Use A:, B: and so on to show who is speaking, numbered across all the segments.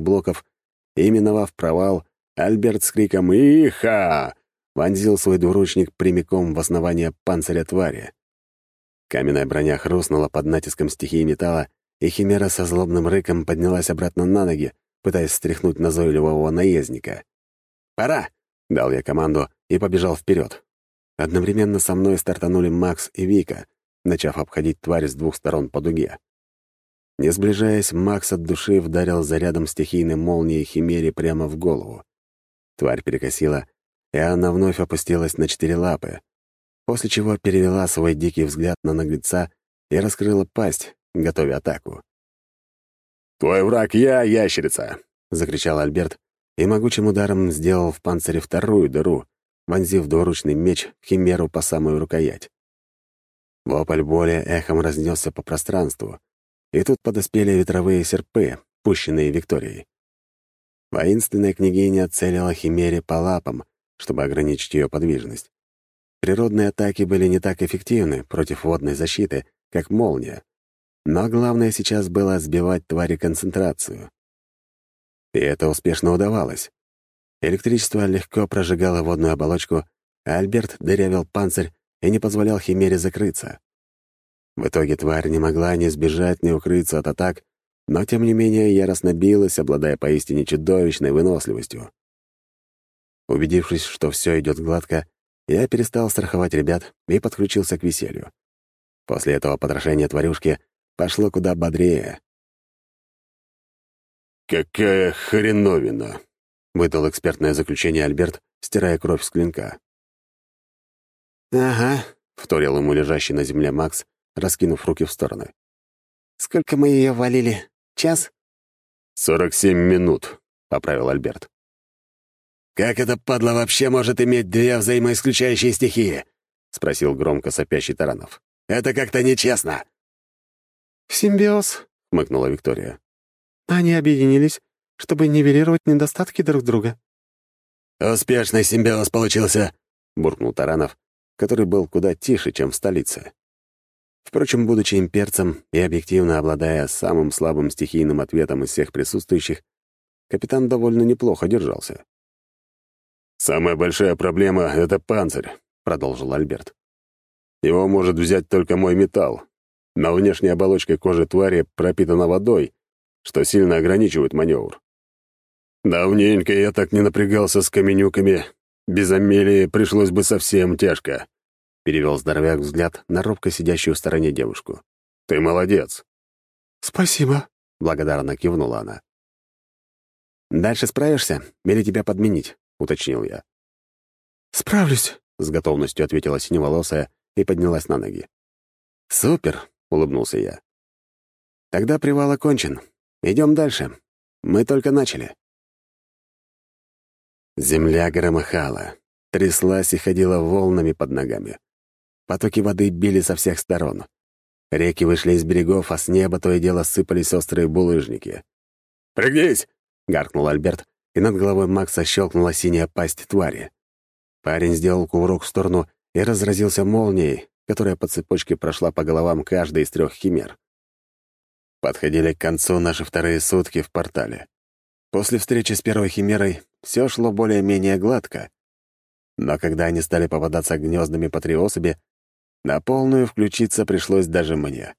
A: блоков и, миновав провал, Альберт с криком «Иха!» вонзил свой двуручник прямиком в основание панциря твари. Каменная броня хрустнула под натиском стихии металла, и Химера со злобным рыком поднялась обратно на ноги, пытаясь стряхнуть назойливого наездника. «Пора!» — дал я команду и побежал вперед. Одновременно со мной стартанули Макс и Вика, начав обходить тварь с двух сторон по дуге. Не сближаясь, Макс от души вдарил зарядом стихийной молнии Химере прямо в голову. Тварь перекосила, и она вновь опустилась на четыре лапы, после чего перевела свой дикий взгляд на наглеца и раскрыла пасть, готовя атаку.
B: «Твой враг я, ящерица!»
A: — закричал Альберт, и могучим ударом сделал в панцире вторую дыру, вонзив двуручный меч в химеру по самую рукоять. Вопль боли эхом разнесся по пространству, и тут подоспели ветровые серпы, пущенные Викторией. Воинственная княгиня целила Химере по лапам, чтобы ограничить ее подвижность. Природные атаки были не так эффективны против водной защиты, как молния. Но главное сейчас было сбивать твари концентрацию. И это успешно удавалось. Электричество легко прожигало водную оболочку, а Альберт дырявил панцирь и не позволял Химере закрыться. В итоге тварь не могла ни сбежать, ни укрыться от атак, но, тем не менее, яростно билась, обладая поистине чудовищной выносливостью. Убедившись, что все идет гладко, я перестал страховать ребят и подключился к веселью. После этого потрошение тварюшки пошло куда бодрее.
B: «Какая хреновина!» — выдал экспертное заключение Альберт, стирая кровь с клинка.
A: «Ага», — вторил ему лежащий на земле Макс, раскинув руки в стороны. «Сколько мы ее валили? Час?»
B: «Сорок семь минут», — поправил Альберт.
C: «Как это падла вообще может иметь две взаимоисключающие стихии?» — спросил громко сопящий Таранов. «Это как-то нечестно».
D: «Симбиоз», — хмыкнула Виктория. «Они объединились, чтобы нивелировать недостатки друг друга».
C: «Успешный симбиоз получился», — буркнул Таранов, который был куда тише, чем в столице.
A: Впрочем, будучи имперцем и объективно обладая самым слабым стихийным ответом из всех присутствующих, капитан довольно неплохо держался.
B: «Самая большая проблема — это панцирь», — продолжил Альберт. «Его может взять только мой металл. На внешней оболочке кожи твари пропитана водой, что сильно ограничивает маневр. Давненько я так не напрягался с каменюками. Без Амелии пришлось бы совсем тяжко. — перевел здоровяк взгляд на робко сидящую в стороне девушку. «Ты молодец!»
D: «Спасибо», —
A: благодарно кивнула она. «Дальше справишься или тебя подменить?» — уточнил я.
D: «Справлюсь», —
A: с готовностью ответила синеволосая и поднялась на ноги. «Супер!» — улыбнулся я. «Тогда привал окончен. Идем дальше. Мы только начали». Земля громыхала, тряслась и ходила волнами под ногами. Потоки воды били со всех сторон. Реки вышли из берегов, а с неба то и дело сыпались острые булыжники.
B: «Пригнись!»
A: — гаркнул Альберт, и над головой Макса щелкнула синяя пасть твари. Парень сделал кувырок в сторону и разразился молнией, которая по цепочке прошла по головам каждой из трех химер. Подходили к концу наши вторые сутки в портале. После встречи с первой химерой все шло более-менее гладко. Но когда они стали попадаться гнездами по три особи, на полную включиться пришлось даже мне.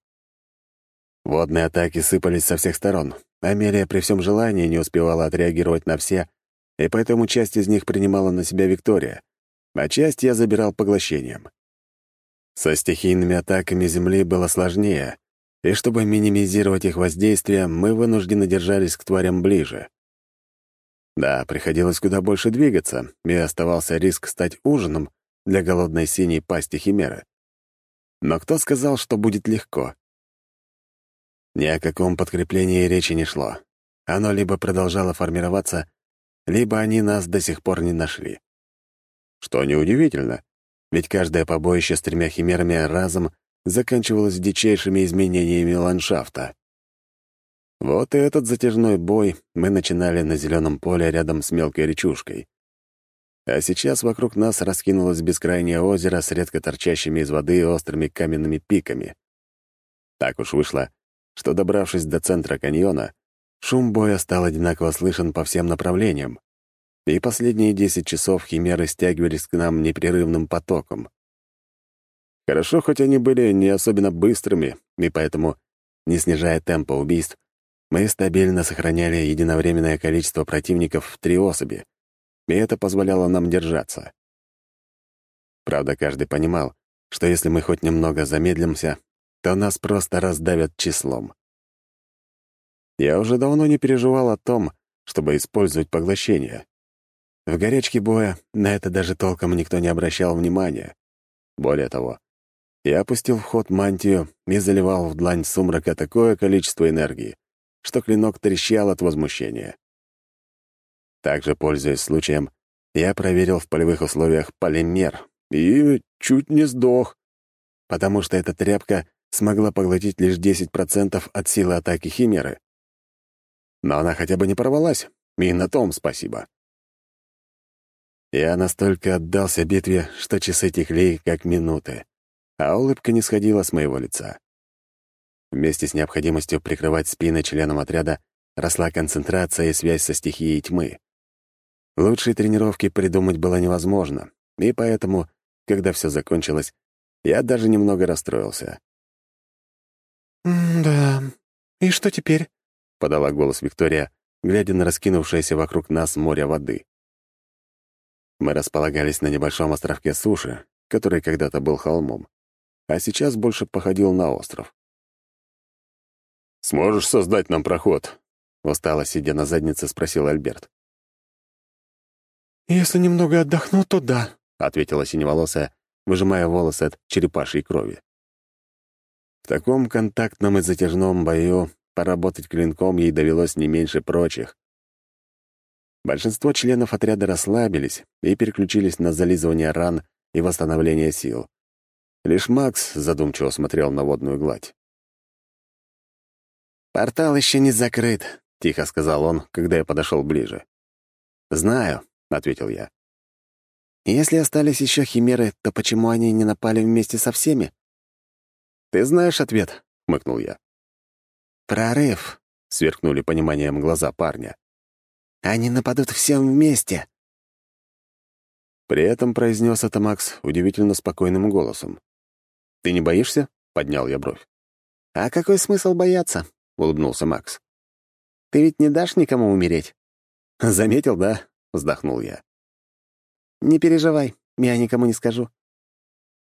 A: Водные атаки сыпались со всех сторон. Амелия при всем желании не успевала отреагировать на все, и поэтому часть из них принимала на себя Виктория, а часть я забирал поглощением. Со стихийными атаками Земли было сложнее, и чтобы минимизировать их воздействие, мы вынуждены держались к тварям ближе. Да, приходилось куда больше двигаться, и оставался риск стать ужином для голодной синей пасти Химеры. Но кто сказал, что будет легко? Ни о каком подкреплении речи не шло. Оно либо продолжало формироваться, либо они нас до сих пор не нашли. Что неудивительно, ведь каждое побоище с тремя химерами разом заканчивалось дичайшими изменениями ландшафта. Вот и этот затяжной бой мы начинали на зеленом поле рядом с мелкой речушкой. А сейчас вокруг нас раскинулось бескрайнее озеро с редко торчащими из воды острыми каменными пиками. Так уж вышло, что, добравшись до центра каньона, Шум боя стал одинаково слышен по всем направлениям, и последние десять часов химеры стягивались к нам непрерывным потоком. Хорошо, хоть они были не особенно быстрыми, и поэтому, не снижая темпа убийств, мы стабильно сохраняли единовременное количество противников в три особи, и это позволяло нам держаться. Правда, каждый понимал, что если мы хоть немного замедлимся, то нас просто раздавят числом. Я уже давно не переживал о том, чтобы использовать поглощение. В горячке боя на это даже толком никто не обращал внимания. Более того, я опустил в ход мантию и заливал в длань сумрака такое количество энергии, что клинок трещал от возмущения. Также, пользуясь случаем, я проверил в полевых условиях полимер и чуть не сдох, потому что эта тряпка смогла поглотить лишь 10% от силы атаки Химеры. Но она хотя бы не порвалась, и на том спасибо. Я настолько отдался битве, что часы текли как минуты, а улыбка не сходила с моего лица. Вместе с необходимостью прикрывать спины членам отряда росла концентрация и связь со стихией тьмы. Лучшей тренировки придумать было невозможно, и поэтому, когда все закончилось, я даже немного расстроился.
D: «Да, и что теперь?»
A: — подала голос Виктория, глядя на раскинувшееся вокруг нас море воды. Мы располагались на небольшом островке суши, который когда-то был холмом, а сейчас больше походил на остров.
B: «Сможешь создать нам проход?»
A: — устало сидя на заднице, спросил Альберт.
D: «Если немного отдохну, то да», —
A: ответила синеволосая, выжимая волосы от черепашьей крови. В таком контактном и затяжном бою поработать клинком ей довелось не меньше прочих. Большинство членов отряда расслабились и переключились на зализывание ран и восстановление сил. Лишь Макс задумчиво смотрел на водную гладь. «Портал еще не закрыт», — тихо сказал он, когда я подошел ближе. «Знаю», — ответил я. «Если остались еще химеры, то почему они не напали вместе со всеми?» «Ты знаешь ответ», — хмыкнул я. «Прорыв», — сверкнули пониманием глаза парня. «Они нападут всем вместе». При этом произнес это Макс удивительно спокойным голосом. «Ты не боишься?» — поднял я бровь. «А какой смысл бояться?» — улыбнулся Макс. «Ты ведь не дашь никому умереть?» «Заметил, да?» — вздохнул я. «Не переживай, я никому не скажу.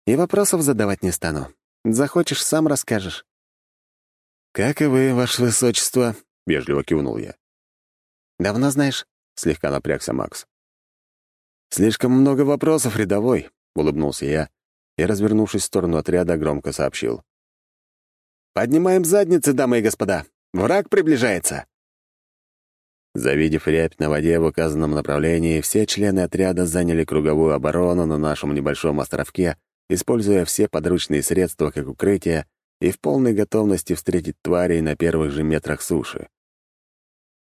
A: И вопросов задавать не стану. Захочешь, сам расскажешь». «Как и вы, ваше высочество», — вежливо кивнул я. «Давно знаешь?» — слегка напрягся Макс. «Слишком много вопросов, рядовой», — улыбнулся я и, развернувшись в сторону отряда, громко сообщил. «Поднимаем задницы, дамы и господа! Враг приближается!» Завидев рябь на воде в указанном направлении, все члены отряда заняли круговую оборону на нашем небольшом островке, используя все подручные средства как укрытие и в полной готовности встретить тварей на первых же метрах суши.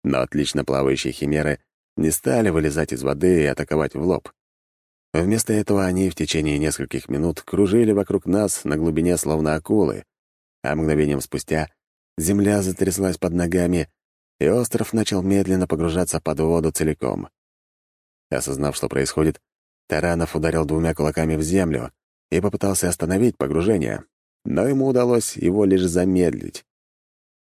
A: Но отлично плавающие химеры не стали вылезать из воды и атаковать в лоб. Вместо этого они в течение нескольких минут кружили вокруг нас на глубине словно акулы, а мгновением спустя земля затряслась под ногами, и остров начал медленно погружаться под воду целиком. Осознав, что происходит, Таранов ударил двумя кулаками в землю и попытался остановить погружение, но ему удалось его лишь замедлить.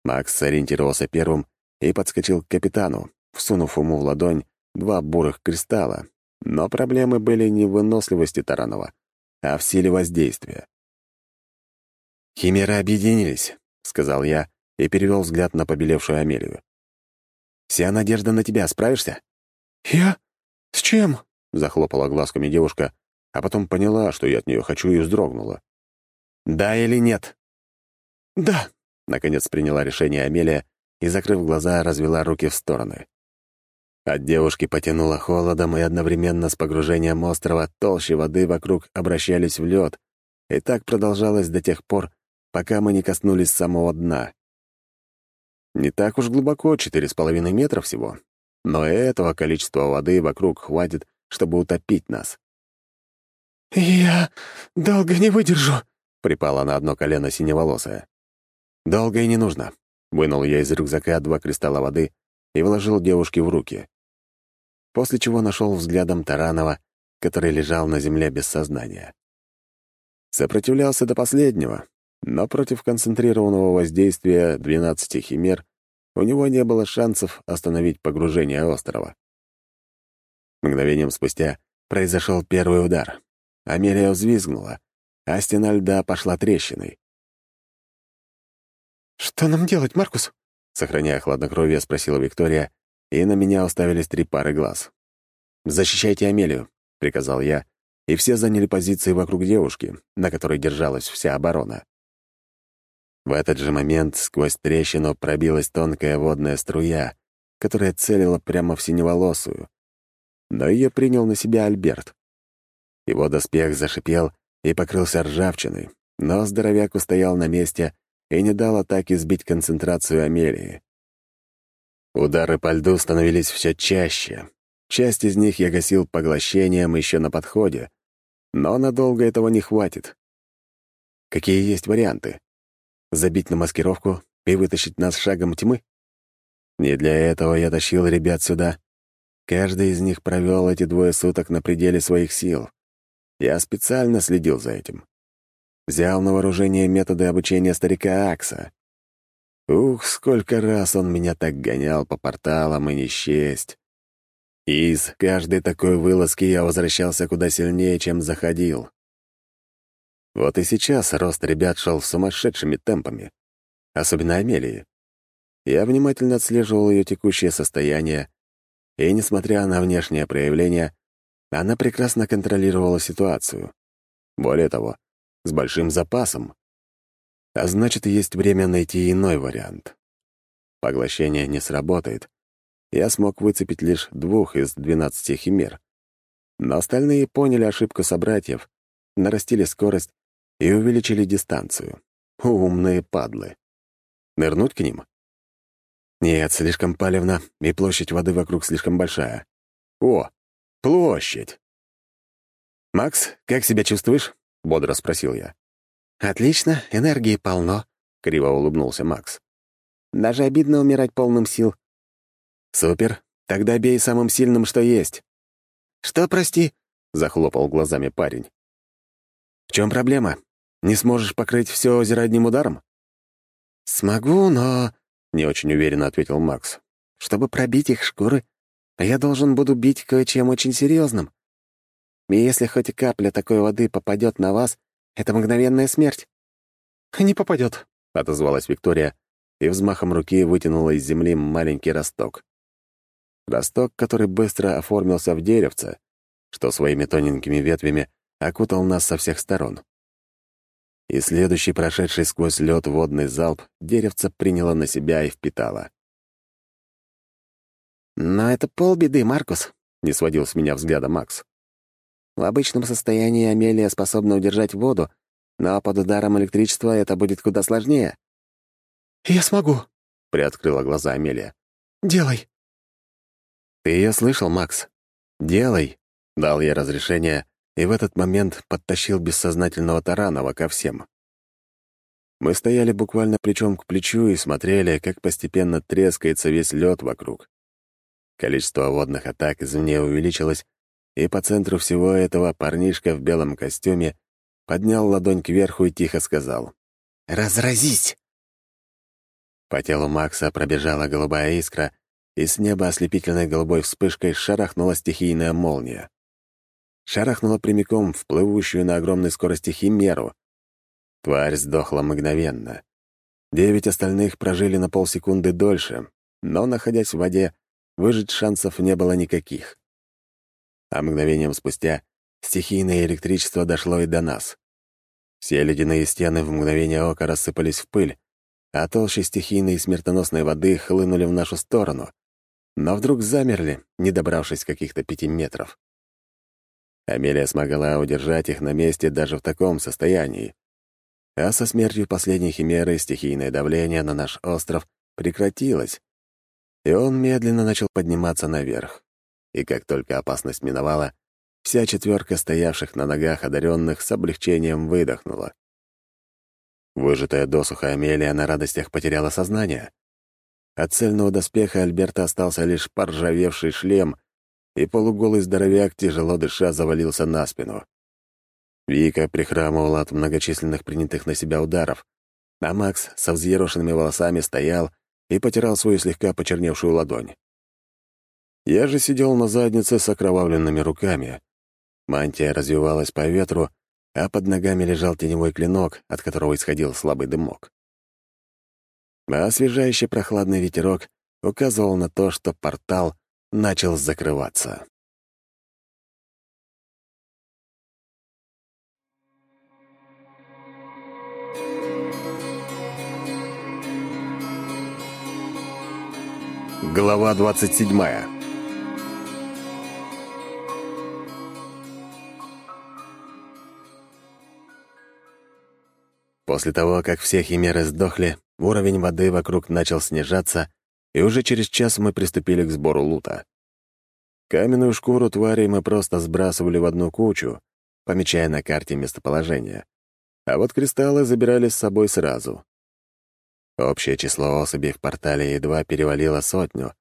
A: Макс сориентировался первым и подскочил к капитану, всунув ему в ладонь два бурых кристалла, но проблемы были не в выносливости Таранова, а в силе воздействия. «Химеры объединились», — сказал я и перевел взгляд на побелевшую Амелию. «Вся надежда на тебя. Справишься?»
D: «Я? С чем?»
A: — захлопала глазками девушка, а потом поняла, что я от нее хочу, и вздрогнула. «Да или нет?»
D: «Да», —
A: наконец приняла решение Амелия и, закрыв глаза, развела руки в стороны. От девушки потянуло холодом, и одновременно с погружением острова толщи воды вокруг обращались в лед, и так продолжалось до тех пор, пока мы не коснулись самого дна. Не так уж глубоко, четыре с половиной метра всего, но этого количества воды вокруг хватит, чтобы утопить нас.
D: «Я долго не выдержу», —
A: припала на одно колено синеволосая. «Долго и не нужно. Вынул я из рюкзака два кристалла воды и вложил девушке в руки. После чего нашел взглядом Таранова, который лежал на земле без сознания. Сопротивлялся до последнего, но против концентрированного воздействия 12 химер у него не было шансов остановить погружение острова. Мгновением спустя произошел первый удар. Амелия взвизгнула, а стена льда пошла трещиной.
D: «Что нам делать, Маркус?»
A: Сохраняя хладнокровие, спросила Виктория, и на меня уставились три пары глаз. «Защищайте Амелию», — приказал я, и все заняли позиции вокруг девушки, на которой держалась вся оборона. В этот же момент сквозь трещину пробилась тонкая водная струя, которая целила прямо в синеволосую. Но ее принял на себя Альберт. Его доспех зашипел и покрылся ржавчиной, но здоровяк устоял на месте и не дал атаке сбить концентрацию Амелии. Удары по льду становились все чаще. Часть из них я гасил поглощением еще на подходе, но надолго этого не хватит. Какие есть варианты? Забить на маскировку и вытащить нас шагом тьмы? Не для этого я тащил ребят сюда. Каждый из них провел эти двое суток на пределе своих сил. Я специально следил за этим. Взял на вооружение методы обучения старика Акса. Ух, сколько раз он меня так гонял по порталам и не счесть. из каждой такой вылазки я возвращался куда сильнее, чем заходил. Вот и сейчас рост ребят шел сумасшедшими темпами. Особенно Амелии. Я внимательно отслеживал ее текущее состояние, и, несмотря на внешнее проявление, она прекрасно контролировала ситуацию. Более того, с большим запасом. А значит, есть время найти иной вариант. Поглощение не сработает. Я смог выцепить лишь двух из двенадцати химер. Но остальные поняли ошибку собратьев, нарастили скорость и увеличили дистанцию. Умные падлы. Нырнуть к ним? Нет, слишком палевно, и площадь воды вокруг слишком большая. О, площадь! «Макс, как себя чувствуешь?» — бодро спросил я.
D: «Отлично, энергии полно», —
A: криво улыбнулся Макс.
D: «Даже обидно умирать полным сил».
A: «Супер, тогда бей самым сильным, что есть».
D: «Что, прости?»
A: — захлопал глазами парень. «В чем проблема? Не сможешь покрыть все озеро одним ударом?»
D: «Смогу, но...»
A: — не очень уверенно ответил Макс.
D: «Чтобы пробить их шкуры, я должен буду бить кое-чем очень серьезным. И если хоть капля такой воды попадет на вас, это мгновенная смерть».
A: «Не попадет», — отозвалась Виктория и взмахом руки вытянула из земли маленький росток. Росток, который быстро оформился в деревце, что своими тоненькими ветвями окутал нас со всех сторон и следующий прошедший сквозь лед водный залп деревце приняло на себя и впитало.
D: «Но это полбеды, Маркус», — не сводил с меня взгляда Макс. «В обычном состоянии Амелия способна удержать воду, но под ударом электричества это будет куда сложнее».
A: «Я смогу», — приоткрыла глаза Амелия.
D: «Делай».
A: «Ты ее слышал, Макс? Делай», — дал я разрешение, и в этот момент подтащил бессознательного Таранова ко всем. Мы стояли буквально плечом к плечу и смотрели, как постепенно трескается весь лед вокруг. Количество водных атак извне увеличилось, и по центру всего этого парнишка в белом костюме поднял ладонь кверху и тихо сказал
D: «Разразись!».
A: По телу Макса пробежала голубая искра, и с неба ослепительной голубой вспышкой шарахнула стихийная молния шарахнула прямиком в плывущую на огромной скорости химеру. Тварь сдохла мгновенно. Девять остальных прожили на полсекунды дольше, но, находясь в воде, выжить шансов не было никаких. А мгновением спустя стихийное электричество дошло и до нас. Все ледяные стены в мгновение ока рассыпались в пыль, а толщи стихийной и смертоносной воды хлынули в нашу сторону, но вдруг замерли, не добравшись каких-то пяти метров. Амелия смогла удержать их на месте даже в таком состоянии. А со смертью последней химеры стихийное давление на наш остров прекратилось, и он медленно начал подниматься наверх. И как только опасность миновала, вся четверка стоявших на ногах одаренных с облегчением выдохнула. Выжатая досуха Амелия на радостях потеряла сознание, От цельного доспеха Альберта остался лишь поржавевший шлем, и полуголый здоровяк, тяжело дыша, завалился на спину. Вика прихрамывала от многочисленных принятых на себя ударов, а Макс со взъерошенными волосами стоял и потирал свою слегка почерневшую ладонь. Я же сидел на заднице с окровавленными руками. Мантия развивалась по ветру, а под ногами лежал теневой клинок, от которого исходил слабый дымок. А освежающий прохладный ветерок указывал на то, что портал начал закрываться. Глава 27 После того, как все химеры сдохли, уровень воды вокруг начал снижаться, и уже через час мы приступили к сбору лута. Каменную шкуру тварей мы просто сбрасывали в одну кучу, помечая на карте местоположение. А вот кристаллы забирали с собой сразу. Общее число особей в портале едва перевалило сотню,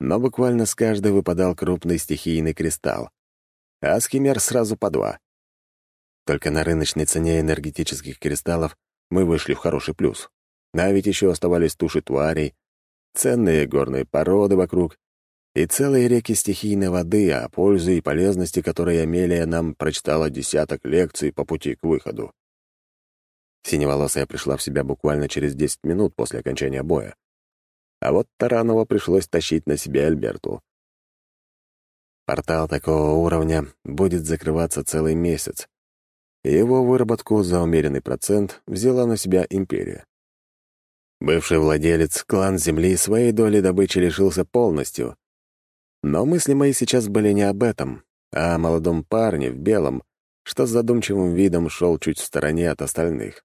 A: но буквально с каждой выпадал крупный стихийный кристалл, а с химер сразу по два. Только на рыночной цене энергетических кристаллов мы вышли в хороший плюс. А ведь еще оставались туши тварей, ценные горные породы вокруг и целые реки стихийной воды, о пользе и полезности которой Амелия нам прочитала десяток лекций по пути к выходу. Синеволосая пришла в себя буквально через 10 минут после окончания боя. А вот Таранова пришлось тащить на себе Альберту. Портал такого уровня будет закрываться целый месяц. Его выработку за умеренный процент взяла на себя империя. Бывший владелец клан Земли своей доли добычи лишился полностью. Но мысли мои сейчас были не об этом, а о молодом парне в белом, что с задумчивым видом шел чуть в стороне от остальных.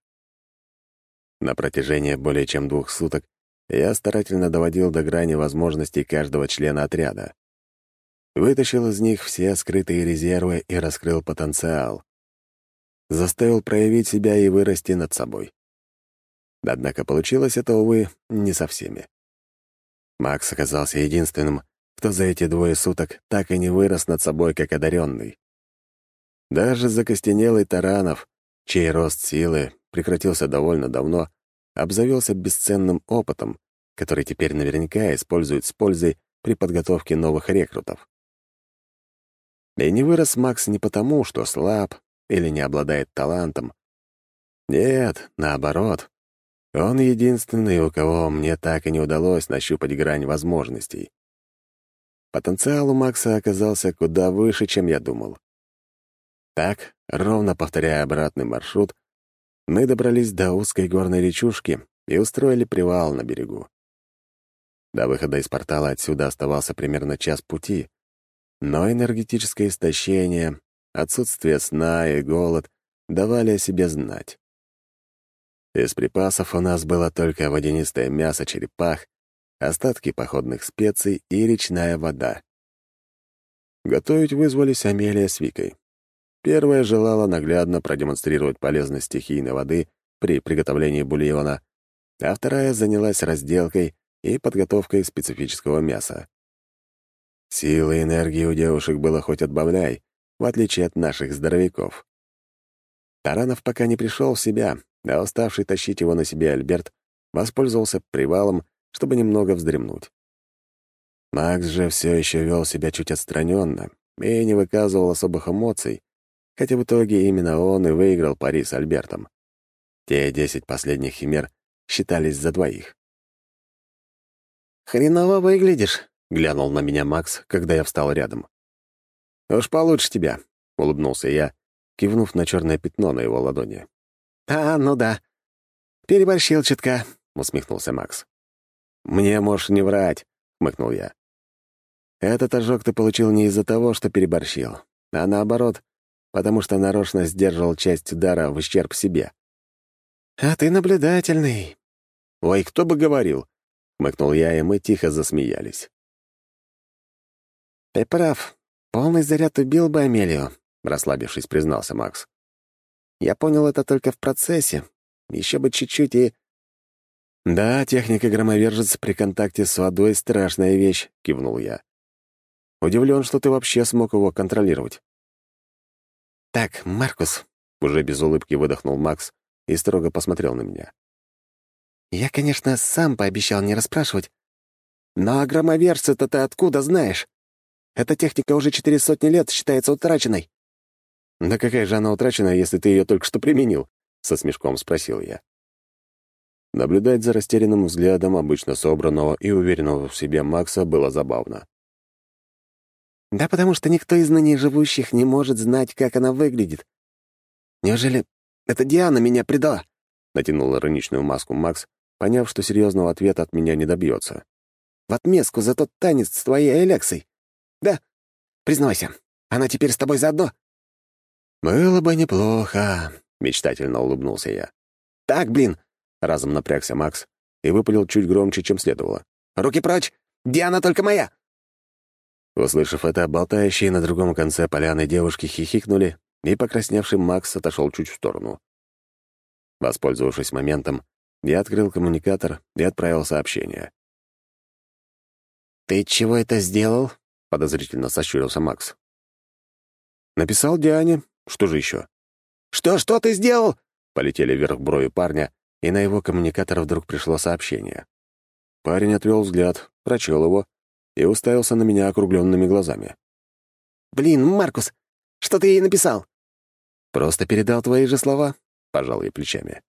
A: На протяжении более чем двух суток я старательно доводил до грани возможностей каждого члена отряда. Вытащил из них все скрытые резервы и раскрыл потенциал. Заставил проявить себя и вырасти над собой. Однако получилось это, увы, не со всеми. Макс оказался единственным, кто за эти двое суток так и не вырос над собой как одаренный. Даже закостенелый Таранов, чей рост силы прекратился довольно давно, обзавелся бесценным опытом, который теперь наверняка использует с пользой при подготовке новых рекрутов. И не вырос Макс не потому, что слаб или не обладает талантом. Нет, наоборот. Он единственный, у кого мне так и не удалось нащупать грань возможностей. Потенциал у Макса оказался куда выше, чем я думал. Так, ровно повторяя обратный маршрут, мы добрались до узкой горной речушки и устроили привал на берегу. До выхода из портала отсюда оставался примерно час пути, но энергетическое истощение, отсутствие сна и голод давали о себе знать. Из припасов у нас было только водянистое мясо черепах, остатки походных специй и речная вода. Готовить вызвались Амелия с Викой. Первая желала наглядно продемонстрировать полезность стихийной воды при приготовлении бульона, а вторая занялась разделкой и подготовкой специфического мяса. Силы и энергии у девушек было хоть отбавляй, в отличие от наших здоровяков. Таранов пока не пришел в себя, а уставший тащить его на себе Альберт воспользовался привалом, чтобы немного вздремнуть. Макс же все еще вел себя чуть отстраненно и не выказывал особых эмоций, хотя в итоге именно он и выиграл пари с Альбертом. Те десять последних химер считались за двоих.
D: «Хреново выглядишь», —
A: глянул на меня Макс, когда я встал рядом. «Уж получше тебя», — улыбнулся я, кивнув на черное пятно на его ладони.
D: «А, ну да. Переборщил чутка», — усмехнулся Макс.
A: «Мне можешь не врать», — хмыкнул я. «Этот ожог ты получил не из-за того, что переборщил, а наоборот, потому что нарочно сдерживал часть удара в ущерб себе.
D: «А ты наблюдательный».
A: «Ой, кто бы говорил!» — хмыкнул я, и мы тихо засмеялись.
D: «Ты прав. Полный заряд убил бы Амелию», — расслабившись, признался Макс. «Я понял это только в процессе. Еще бы чуть-чуть и...»
A: «Да, техника громовержец при контакте с водой — страшная вещь», — кивнул я. «Удивлен, что ты вообще смог его контролировать».
D: «Так, Маркус», —
A: уже без улыбки выдохнул Макс и строго посмотрел на меня.
D: «Я, конечно, сам пообещал не расспрашивать, но о громовержце-то ты откуда знаешь? Эта техника уже четыре сотни лет считается утраченной».
A: «Да какая же она утрачена, если ты ее только что применил?» — со смешком спросил я. Наблюдать за растерянным взглядом обычно собранного и уверенного в себе Макса было забавно.
D: «Да потому что никто из ныне живущих не может знать, как она выглядит. Неужели это Диана меня предала?» — натянул ироничную маску Макс, поняв, что серьезного ответа от меня не добьется. «В отместку за тот танец с твоей Алексой. Да, признавайся, она теперь с тобой заодно?»
A: «Было бы неплохо», — мечтательно улыбнулся я.
D: «Так, блин,
A: Разом напрягся Макс и выпалил чуть громче, чем следовало.
D: «Руки прочь! Диана только моя!»
A: Услышав это, болтающие на другом конце поляны девушки хихикнули, и покрасневший Макс отошел чуть в сторону. Воспользовавшись моментом, я открыл коммуникатор и отправил сообщение.
D: «Ты чего это сделал?» — подозрительно сощурился Макс.
A: «Написал Диане. Что же еще?»
D: «Что, что ты сделал?»
A: — полетели вверх брови парня, и на его коммуникатор вдруг пришло сообщение. Парень отвел взгляд, прочел его и уставился на меня округленными глазами.
D: «Блин, Маркус, что ты ей написал?»
A: «Просто передал твои же слова», — пожал ей плечами.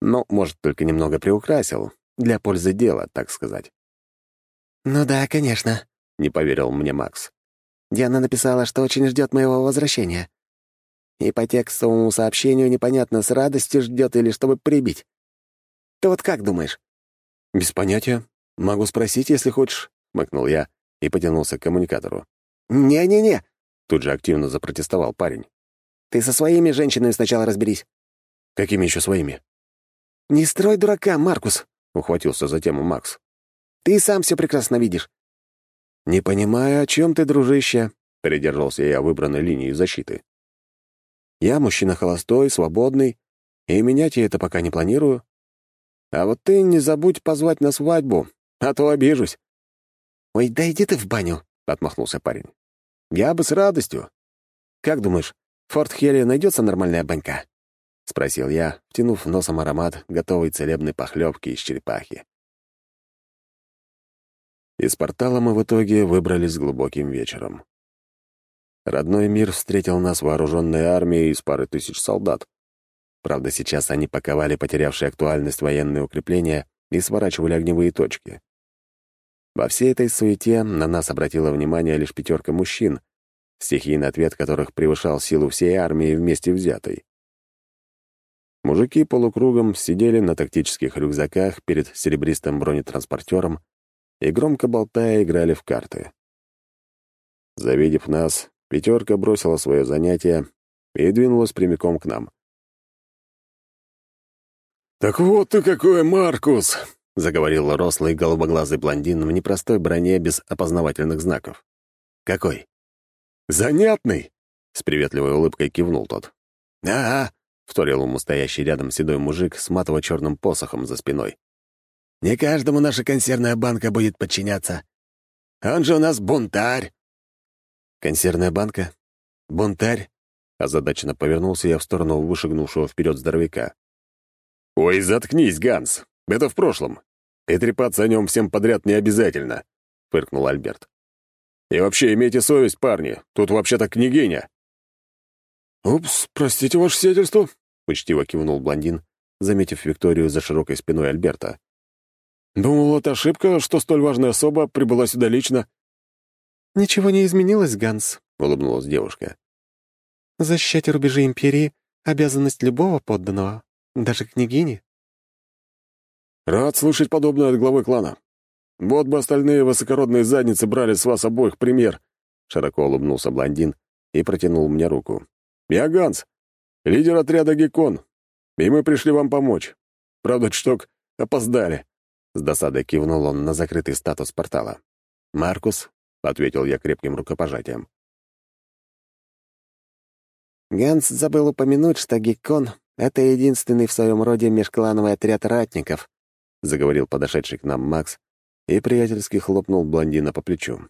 A: «Ну, может, только немного приукрасил, для пользы дела, так сказать».
D: «Ну да, конечно», —
A: не поверил мне Макс.
D: Диана написала, что очень ждет моего возвращения. И по текстовому сообщению непонятно, с радостью ждет или чтобы прибить. Ты вот как думаешь?»
A: «Без понятия. Могу спросить, если хочешь», — мыкнул я и потянулся к коммуникатору.
D: «Не-не-не!»
A: — тут же активно запротестовал парень.
D: «Ты со своими женщинами сначала разберись».
A: «Какими еще своими?»
D: «Не строй дурака, Маркус», —
A: ухватился за тему Макс.
D: «Ты сам все прекрасно видишь».
A: «Не понимаю, о чем ты, дружище», — придержался я выбранной линии защиты. Я мужчина холостой, свободный, и менять я это пока не планирую. А вот ты не забудь позвать на свадьбу, а то обижусь».
D: «Ой, да иди ты в баню», — отмахнулся парень.
A: «Я бы с радостью. Как думаешь, в Форт Хелли найдется нормальная банька?» — спросил я, втянув носом аромат готовой целебной похлебки из черепахи. Из портала мы в итоге выбрались глубоким вечером. Родной мир встретил нас вооруженной армией из пары тысяч солдат. Правда, сейчас они паковали потерявшие актуальность военные укрепления и сворачивали огневые точки. Во всей этой суете на нас обратила внимание лишь пятерка мужчин, стихийный ответ которых превышал силу всей армии вместе взятой. Мужики полукругом сидели на тактических рюкзаках перед серебристым бронетранспортером и, громко болтая, играли в карты. Завидев нас, Пятерка бросила свое занятие и двинулась прямиком к нам.
B: «Так вот ты какой, Маркус!»
A: — заговорил рослый голубоглазый блондин в непростой броне без опознавательных знаков. «Какой?»
B: «Занятный!»
A: — с приветливой улыбкой кивнул тот.
B: «Ага», —
A: вторил ему стоящий рядом седой мужик с матово-черным посохом за спиной.
B: «Не каждому наша консервная банка будет подчиняться. Он же у нас бунтарь!»
A: «Консервная банка? Бунтарь?» Озадаченно повернулся я в сторону вышагнувшего вперед здоровяка.
B: «Ой, заткнись, Ганс! Это в прошлом. И трепаться о нем всем подряд не обязательно», — фыркнул Альберт. «И вообще, имейте совесть, парни, тут вообще-то княгиня».
A: «Упс, простите, ваше сиятельство», — учтиво кивнул блондин, заметив Викторию за широкой спиной Альберта. «Думал, это ошибка, что столь важная особа прибыла сюда лично».
D: «Ничего не изменилось, Ганс», — улыбнулась девушка. «Защищать рубежи Империи — обязанность любого подданного, даже княгини».
A: «Рад слышать подобное от главы клана. Вот бы остальные высокородные задницы брали с вас обоих пример», — широко улыбнулся блондин и протянул мне руку. «Я Ганс, лидер отряда Геккон, и мы пришли вам помочь. Правда, чуток опоздали». С досадой кивнул он на закрытый статус портала. «Маркус, — ответил я крепким рукопожатием.
D: Ганс забыл упомянуть, что Геккон — это единственный в своем роде межклановый отряд ратников,
A: заговорил подошедший к нам Макс и приятельски хлопнул блондина по плечу.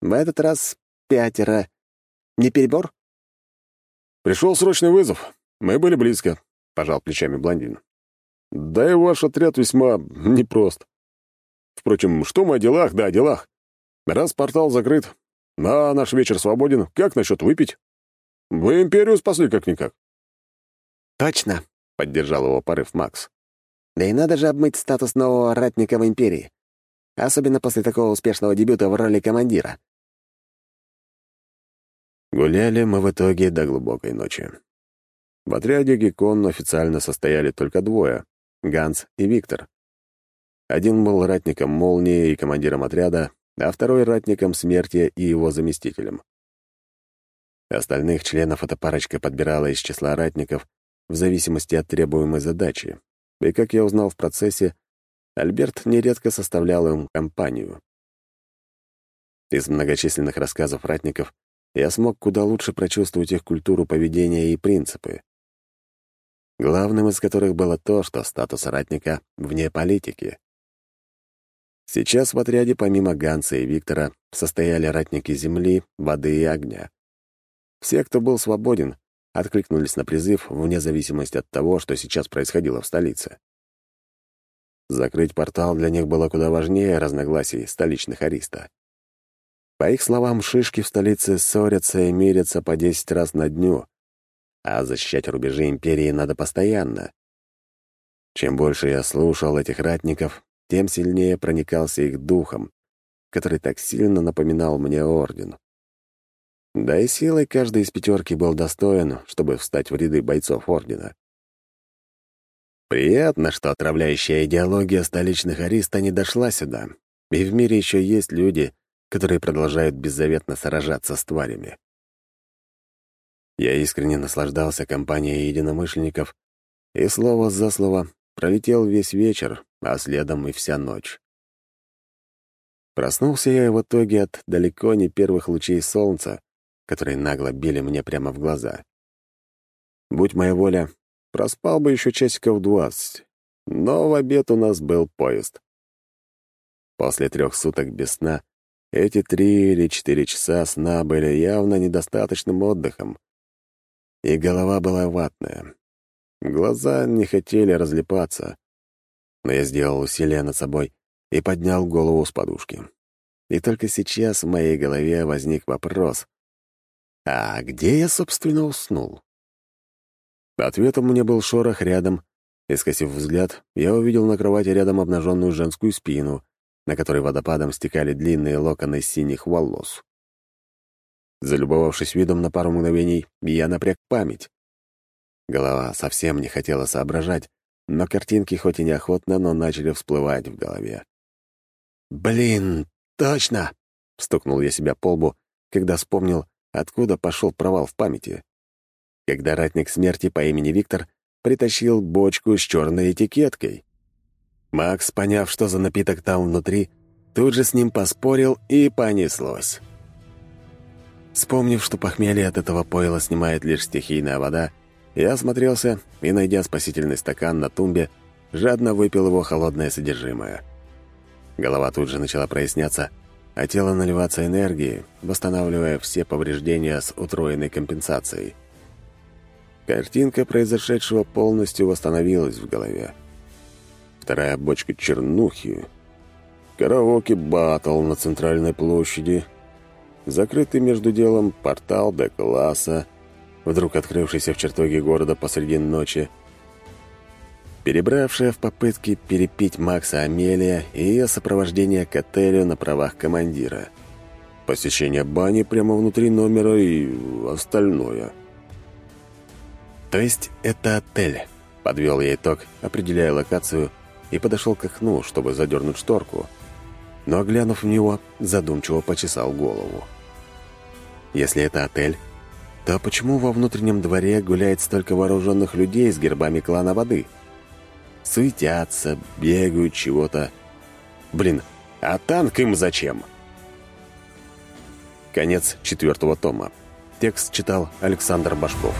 D: «В этот раз пятеро. Не перебор?»
B: «Пришел срочный вызов. Мы были близко», — пожал плечами блондин. «Да и ваш отряд весьма непрост. Впрочем, что мы о делах, да о делах. Раз портал закрыт, а наш вечер свободен, как насчет выпить? Вы империю спасли как-никак».
D: «Точно», — поддержал его порыв Макс. «Да и надо же обмыть статус нового ратника в империи. Особенно после такого успешного дебюта в роли командира».
A: Гуляли мы в итоге до глубокой ночи. В отряде Геккон официально состояли только двое — Ганс и Виктор. Один был ратником молнии и командиром отряда, а второй — ратником смерти и его заместителем. Остальных членов эта парочка подбирала из числа ратников в зависимости от требуемой задачи. И, как я узнал в процессе, Альберт нередко составлял им компанию. Из многочисленных рассказов ратников я смог куда лучше прочувствовать их культуру поведения и принципы. Главным из которых было то, что статус ратника вне политики. Сейчас в отряде помимо Ганса и Виктора состояли ратники земли, воды и огня. Все, кто был свободен, откликнулись на призыв вне зависимости от того, что сейчас происходило в столице. Закрыть портал для них было куда важнее разногласий столичных ариста. По их словам, шишки в столице ссорятся и мирятся по десять раз на дню, а защищать рубежи империи надо постоянно. Чем больше я слушал этих ратников, тем сильнее проникался их духом, который так сильно напоминал мне орден. Да и силой каждый из пятерки был достоин, чтобы встать в ряды бойцов ордена. Приятно, что отравляющая идеология столичных ариста не дошла сюда, и в мире еще есть люди, которые продолжают беззаветно сражаться с тварями. Я искренне наслаждался компанией единомышленников, и слово за слово пролетел весь вечер, а следом и вся ночь. Проснулся я в итоге от далеко не первых лучей солнца, которые нагло били мне прямо в глаза. Будь моя воля, проспал бы еще часиков двадцать, но в обед у нас был поезд. После трех суток без сна эти три или четыре часа сна были явно недостаточным отдыхом, и голова была ватная. Глаза не хотели разлипаться, но я сделал усилие над собой и поднял голову с подушки. И только сейчас в моей голове возник вопрос. А где я, собственно, уснул? Ответом мне был шорох рядом, и, скосив взгляд, я увидел на кровати рядом обнаженную женскую спину, на которой водопадом стекали длинные локоны синих волос. Залюбовавшись видом на пару мгновений, я напряг память. Голова совсем не хотела соображать, но картинки хоть и неохотно, но начали всплывать в голове. «Блин, точно!» — стукнул я себя по лбу, когда вспомнил, откуда пошел провал в памяти. Когда ратник смерти по имени Виктор притащил бочку с черной этикеткой. Макс, поняв, что за напиток там внутри, тут же с ним поспорил и понеслось. Вспомнив, что похмелье от этого пойла снимает лишь стихийная вода, я осмотрелся и, найдя спасительный стакан на тумбе, жадно выпил его холодное содержимое. Голова тут же начала проясняться, а тело наливаться энергией, восстанавливая все повреждения с утроенной компенсацией. Картинка произошедшего полностью восстановилась в голове. Вторая бочка чернухи. Караоке батл на центральной площади. Закрытый между делом портал Д-класса — вдруг открывшийся в чертоге города посреди ночи. Перебравшая в попытке перепить Макса Амелия и ее сопровождение к отелю на правах командира. Посещение бани прямо внутри номера и остальное. «То есть это отель?» — подвел я итог, определяя локацию, и подошел к окну, чтобы задернуть шторку. Но, глянув в него, задумчиво почесал голову. «Если это отель, то почему во внутреннем дворе гуляет столько вооруженных людей с гербами клана воды? Суетятся, бегают чего-то. Блин, а танк им зачем? Конец четвертого тома. Текст читал Александр Башков.